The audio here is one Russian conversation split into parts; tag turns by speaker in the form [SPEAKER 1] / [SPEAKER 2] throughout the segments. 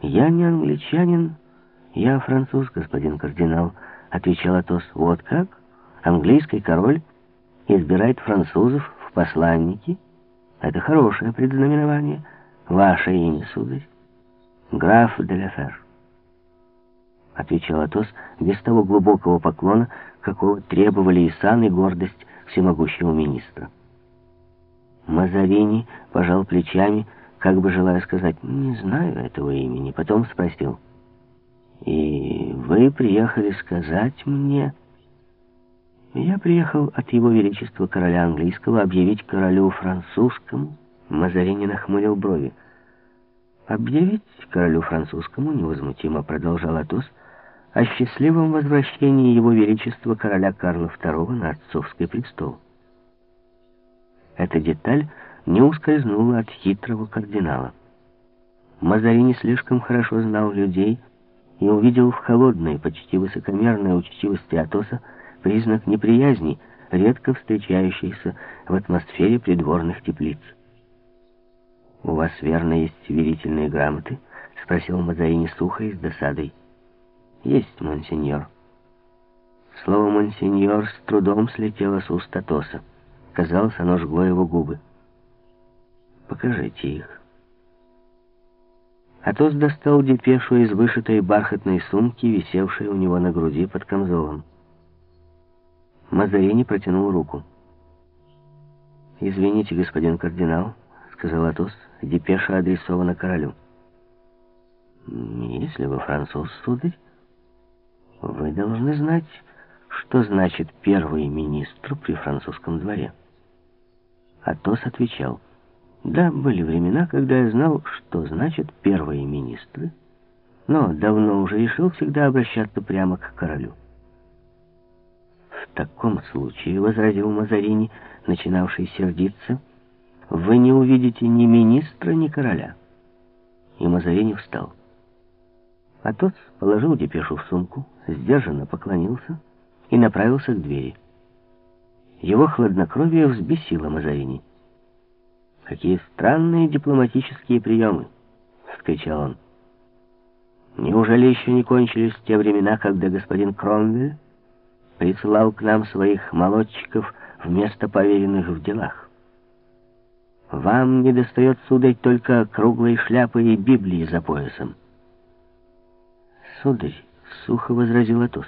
[SPEAKER 1] «Я не англичанин, я француз, господин кардинал», — отвечал Атос. «Вот как? Английский король избирает французов в посланники? Это хорошее предзнаменование. Ваше имя, сударь?» «Граф де Лефер», — отвечал Атос без того глубокого поклона, какого требовали и сан, и гордость всемогущего министра. Мазарини пожал плечами, как бы желая сказать, «Не знаю этого имени». Потом спросил, «И вы приехали сказать мне...» «Я приехал от его величества короля английского объявить королю французскому». Мазарини нахмурил брови. «Объявить королю французскому, невозмутимо продолжал Атос, о счастливом возвращении его величества короля Карла II на отцовский престол». Эта деталь не ускользнула от хитрого кардинала. Мазарини слишком хорошо знал людей и увидел в холодной, почти высокомерной учтивости Атоса признак неприязни, редко встречающийся в атмосфере придворных теплиц. «У вас, верно, есть верительные грамоты?» — спросил Мазарини сухо и с досадой. «Есть, монсеньор». Слово «монсеньор» с трудом слетело с уст Атоса. Казалось, оно жгло его губы. Покажите их. Атос достал депешу из вышитой бархатной сумки, висевшей у него на груди под камзолом. Мазарини протянул руку. «Извините, господин кардинал», — сказал Атос, — «депеша адресована королю». «Если вы француз, сударь, вы должны знать, что значит первый министр при французском дворе». Атос отвечал — да, были времена, когда я знал, что значит первые министры, но давно уже решил всегда обращаться прямо к королю. В таком случае, — возразил Мазарини, начинавший сердиться, — вы не увидите ни министра, ни короля. И Мазарини встал. А тот положил депешу в сумку, сдержанно поклонился и направился к двери. Его хладнокровие взбесило Мазарини. «Какие странные дипломатические приемы!» — вскричал он. «Неужели еще не кончились те времена, когда господин Кромвель присылал к нам своих молодчиков вместо поверенных в делах? Вам не достает, сударь, только круглой шляпы и Библии за поясом». «Сударь», — сухо возразил Атос,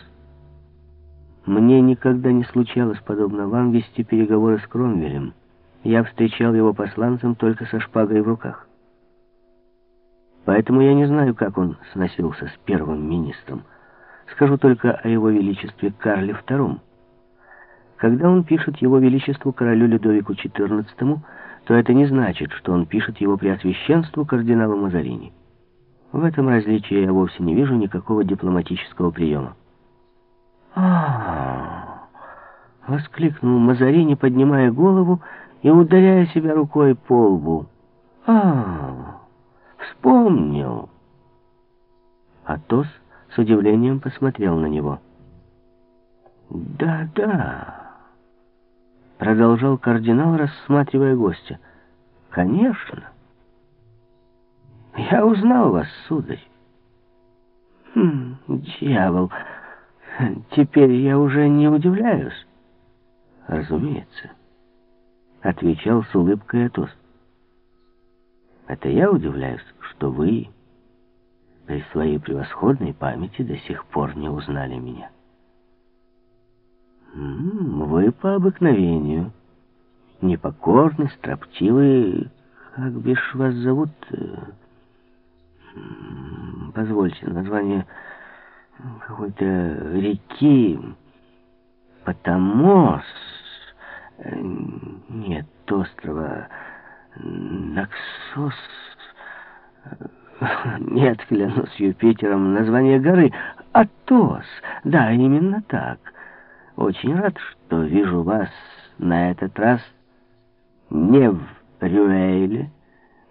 [SPEAKER 1] — «мне никогда не случалось, подобно вам, вести переговоры с Кромвелем». Я встречал его посланцем только со шпагой в руках. Поэтому я не знаю, как он сносился с первым министром. Скажу только о его величестве Карле II. Когда он пишет его величеству королю Людовику XIV, то это не значит, что он пишет его преосвященству кардиналу Мазарини. В этом различии я вовсе не вижу никакого дипломатического приема. а воскликнул Мазарини, поднимая голову и ударяя себя рукой по лбу. «А, вспомнил!» Атос с удивлением посмотрел на него. «Да-да», — продолжал кардинал, рассматривая гостя. «Конечно. Я узнал вас, сударь. Хм, дьявол, теперь я уже не удивляюсь. Разумеется». — отвечал с улыбкой Атос. «Это я удивляюсь, что вы при своей превосходной памяти до сих пор не узнали меня. Вы по обыкновению непокорны, строптивы, как бишь вас зовут? Позвольте, название какой-то реки Потамос». Нет, острова Наксос... Нет, клянусь Юпитером, название горы Атос. Да, именно так. Очень рад, что вижу вас на этот раз не в Рюэйле,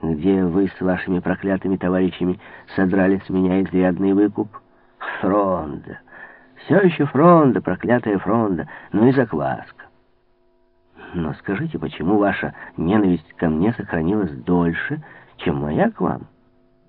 [SPEAKER 1] где вы с вашими проклятыми товарищами содрали с меня изрядный выкуп. Фронда. Все еще фронда, проклятая фронда. Ну и закваска. Но скажите, почему ваша ненависть ко мне сохранилась дольше, чем моя к вам?»